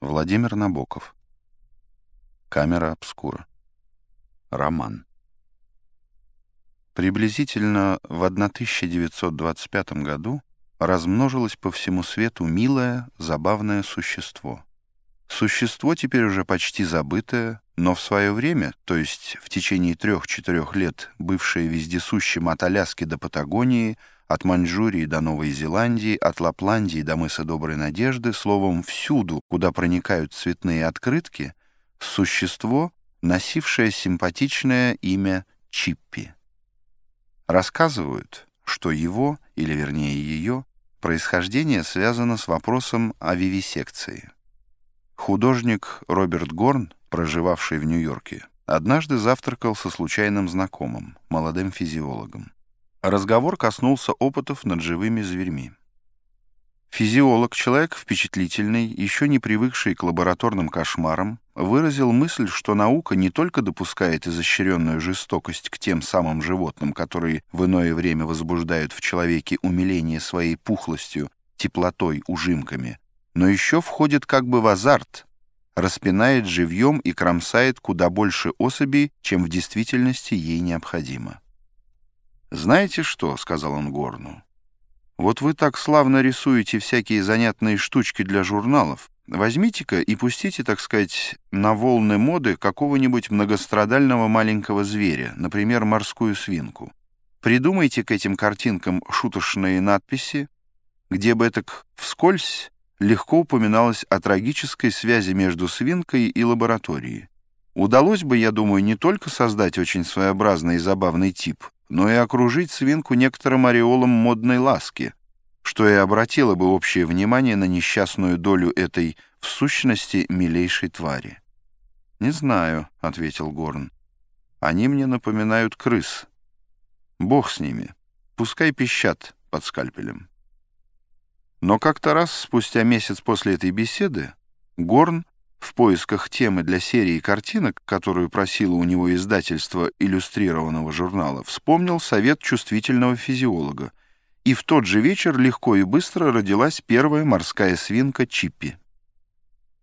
Владимир Набоков. Камера обскура. Роман. Приблизительно в 1925 году размножилось по всему свету милое, забавное существо. Существо теперь уже почти забытое, но в свое время, то есть в течение трех-четырех лет, бывшее вездесущим от Аляски до Патагонии, от Маньчжурии до Новой Зеландии, от Лапландии до мыса Доброй Надежды, словом, всюду, куда проникают цветные открытки, существо, носившее симпатичное имя Чиппи. Рассказывают, что его, или вернее ее, происхождение связано с вопросом о вивисекции. Художник Роберт Горн, проживавший в Нью-Йорке, однажды завтракал со случайным знакомым, молодым физиологом. Разговор коснулся опытов над живыми зверьми. Физиолог, человек впечатлительный, еще не привыкший к лабораторным кошмарам, выразил мысль, что наука не только допускает изощренную жестокость к тем самым животным, которые в иное время возбуждают в человеке умиление своей пухлостью, теплотой, ужимками, но еще входит как бы в азарт, распинает живьем и кромсает куда больше особей, чем в действительности ей необходимо. «Знаете что?» — сказал он Горну. «Вот вы так славно рисуете всякие занятные штучки для журналов. Возьмите-ка и пустите, так сказать, на волны моды какого-нибудь многострадального маленького зверя, например, морскую свинку. Придумайте к этим картинкам шуточные надписи, где бы так вскользь легко упоминалось о трагической связи между свинкой и лабораторией. Удалось бы, я думаю, не только создать очень своеобразный и забавный тип, но и окружить свинку некоторым ореолом модной ласки, что и обратило бы общее внимание на несчастную долю этой, в сущности, милейшей твари. «Не знаю», — ответил Горн. «Они мне напоминают крыс. Бог с ними. Пускай пищат под скальпелем». Но как-то раз, спустя месяц после этой беседы, Горн в поисках темы для серии картинок, которую просило у него издательство иллюстрированного журнала, вспомнил совет чувствительного физиолога, и в тот же вечер легко и быстро родилась первая морская свинка Чиппи.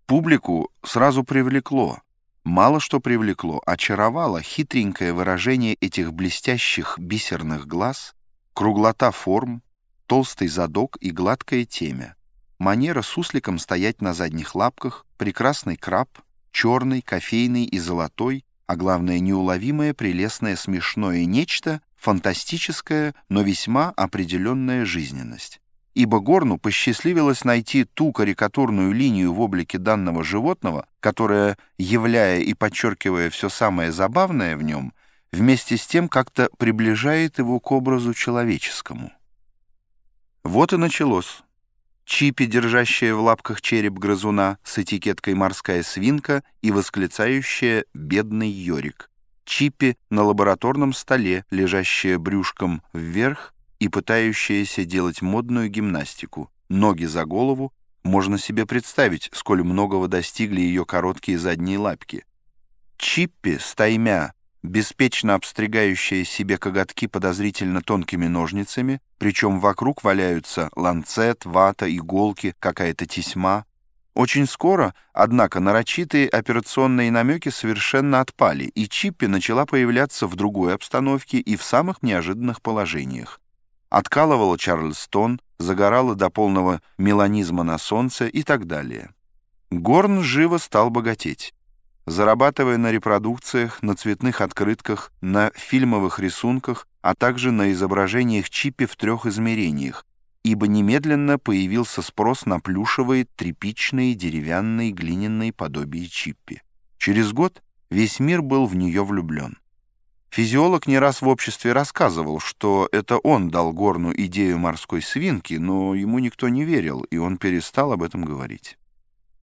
Публику сразу привлекло, мало что привлекло, очаровало хитренькое выражение этих блестящих бисерных глаз, круглота форм, толстый задок и гладкое темя манера сусликом стоять на задних лапках, прекрасный краб, черный, кофейный и золотой, а главное неуловимое, прелестное, смешное нечто, фантастическое, но весьма определенная жизненность. Ибо Горну посчастливилось найти ту карикатурную линию в облике данного животного, которая, являя и подчеркивая все самое забавное в нем, вместе с тем как-то приближает его к образу человеческому. Вот и началось Чипи, держащая в лапках череп грызуна с этикеткой «морская свинка» и восклицающая «бедный Йорик». Чипи на лабораторном столе, лежащая брюшком вверх и пытающаяся делать модную гимнастику. Ноги за голову. Можно себе представить, сколь многого достигли ее короткие задние лапки. Чиппи, стаймя, беспечно обстригающая себе коготки подозрительно тонкими ножницами, причем вокруг валяются ланцет, вата, иголки, какая-то тесьма. Очень скоро, однако, нарочитые операционные намеки совершенно отпали, и Чиппи начала появляться в другой обстановке и в самых неожиданных положениях. Откалывала Чарльстон, загорала до полного меланизма на солнце и так далее. Горн живо стал богатеть зарабатывая на репродукциях, на цветных открытках, на фильмовых рисунках, а также на изображениях чипи в трех измерениях, ибо немедленно появился спрос на плюшевые, тряпичные, деревянные, глиняные подобия чиппи. Через год весь мир был в нее влюблен. Физиолог не раз в обществе рассказывал, что это он дал Горну идею морской свинки, но ему никто не верил, и он перестал об этом говорить.